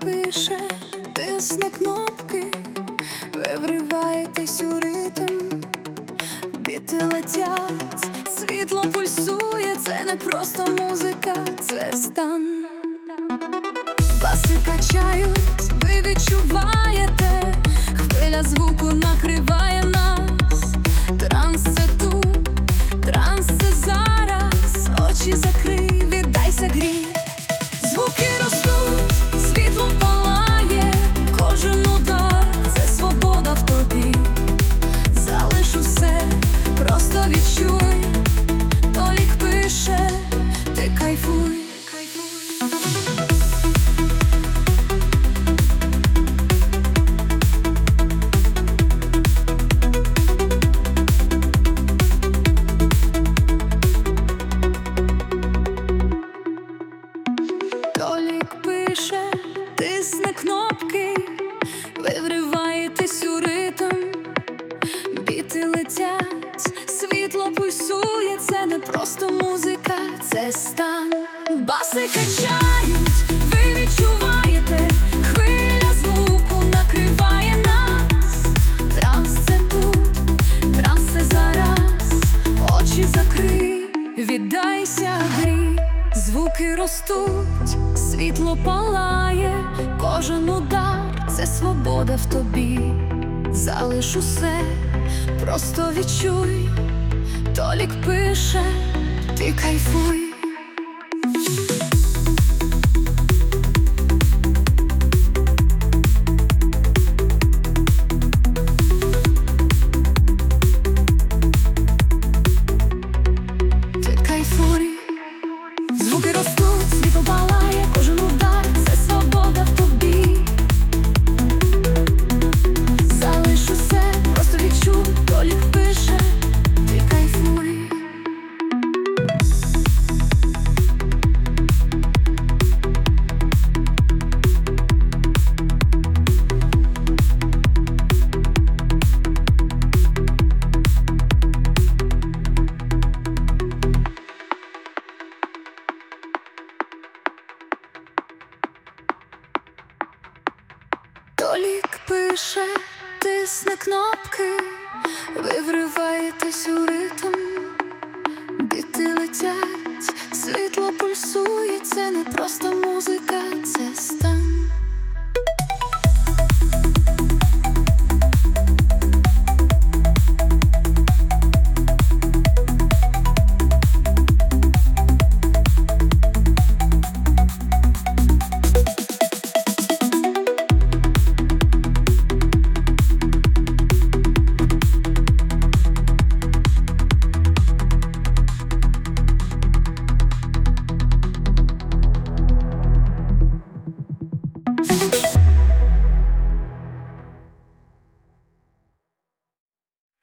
пише, тисне кнопки, ви вриваєтесь у ритм, біти летять, світло пульсує, це не просто музика, це стан. Відчуй, Толік пише, ти кайфуй. Толік пише, тисне кнопки, Качають, ви відчуваєте, хвиля звуку накриває нас. Транс це зараз, очі закрий, віддайся грі, звуки ростуть, світло палає, кожен удар це свобода в тобі. Залиш усе, просто відчуй, Толік пише, ти кайфуй. Звуки ростуть, Толік пише, тисне кнопки, ви вриваєтесь у ритм, біти летять, світло пульсує, це не просто